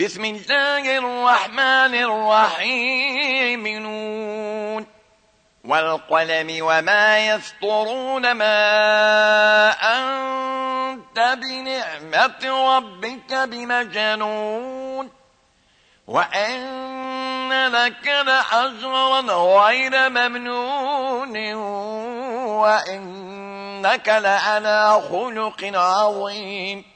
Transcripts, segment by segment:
بسم الله الرحمن الرحيم. نون. والقلم وما يسطرون ما أنت بنعمة ربك بمجنون. وأن لك لأجرا غير ممنون. وإنك لعلى خلق عظيم.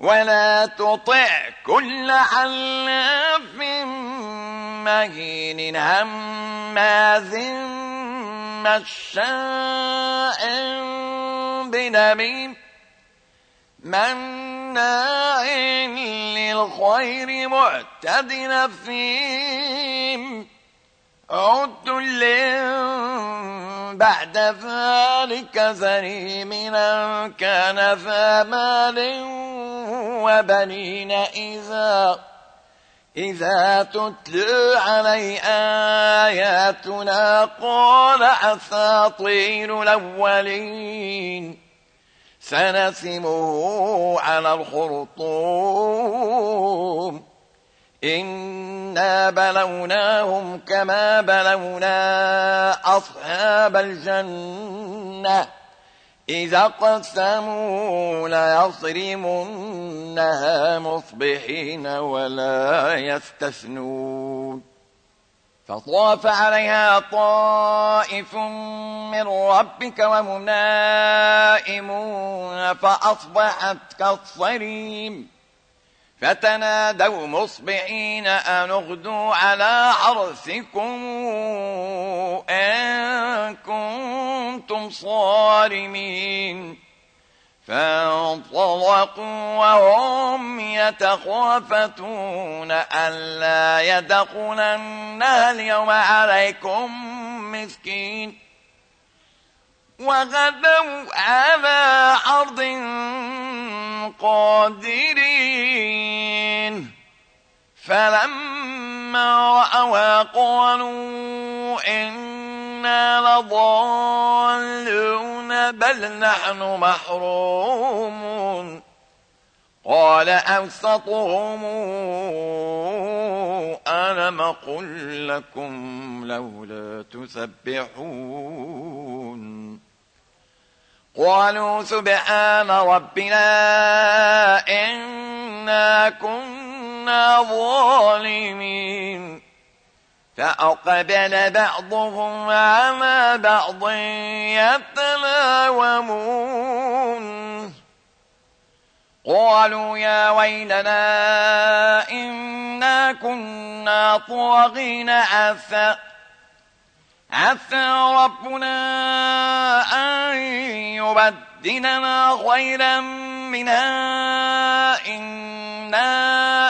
ولا تطع كل حلاف مهين هماز مشاء بنميم مناع للخير معتد نفيم. عتل بعد ذلك زريمنا كان ذا مال وبنين إذا إذا تتلى علي آياتنا قال أساطير الأولين. سنسمه على الخرطوم. إنا بلوناهم كما بلونا أصحاب الجنة. إذا قسموا ليصرمنها مصبحين ولا يستثنون. فطاف عليها طائف من ربك وهم نائمون فأصبحت كالصريم. فتنادوا مصبحين أن اغدوا على حرثكم إن كنتم صارمين. فانطلقوا وهم يتخافتون ألا يدخلنها اليوم عليكم مسكين. وغدوا على أرض قادرين. فلما رأوا قالوا إنا لضالون بل نحن محرومون قال أوسطهم ألم قل لكم لولا تسبحون قالوا سبحان ربنا إنا كنا ظالمين. فأقبل بعضهم على بعض يتلاومون. قالوا يا ويلنا إنا كنا طاغين عفا. عسى ربنا أن يبدلنا خيرا منها. إنا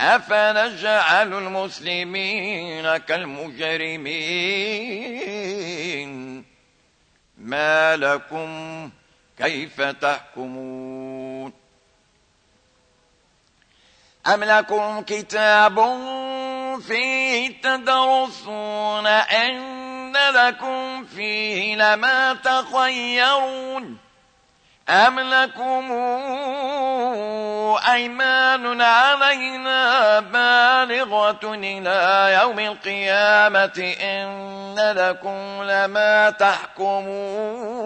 أفنجعل المسلمين كالمجرمين؟ ما لكم كيف تحكمون؟ أم لكم كتاب فيه تدرسون أن لكم فيه لما تخيرون؟ أم لكم أيمان علينا بالغة إلى يوم القيامة إن لكم لما تحكمون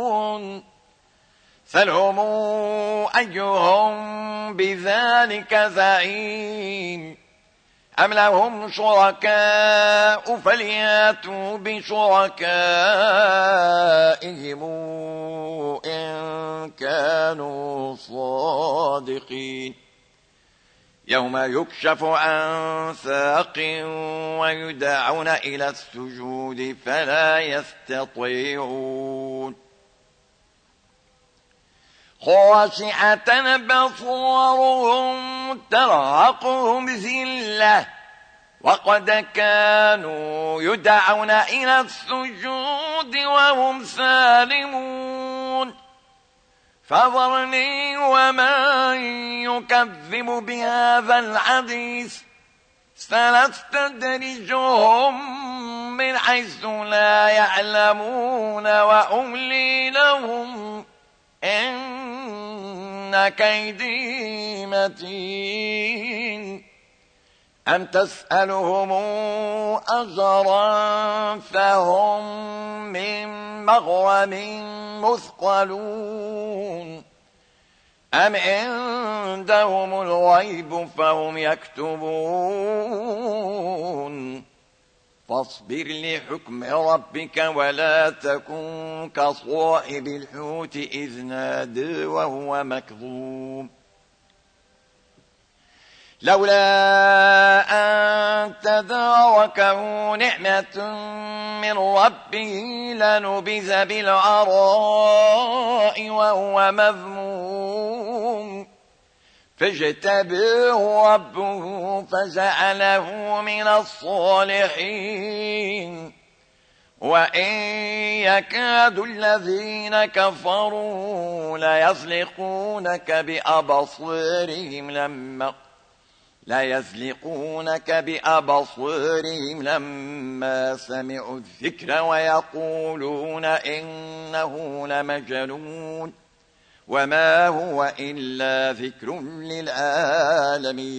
سلهم أيهم بذلك زعيم أم لهم شركاء فلياتوا بشركائهم إن كانوا صادقين يوم يكشف عن ساق ويدعون إلى السجود فلا يستطيعون خاشعة بصورهم ترهقهم ذلة وقد كانوا يدعون إلى السجود وهم سالمون. فظرني ومن يكذب بهذا الحديث؟ سنستدرجهم من حيث لا يعلمون وأملي لهم إن كيدي متين أم تسألهم أجرا فهم من مغرم مثقلون أم عندهم الغيب فهم يكتبون فاصبر لحكم ربك ولا تكن كصائب الحوت إذ نادى وهو مكظوم لولا أن تداركه نعمة من ربه لنبذ بالعراء وهو مذموم. فاجتبه ربه فجعله من الصالحين. وإن يكاد الذين كفروا ليزلقونك بأبصيرهم لما لا يزلقونك بأبصيرهم لما سمعوا الذكر ويقولون إنه لمجنون وما هو إلا ذكر للعالمين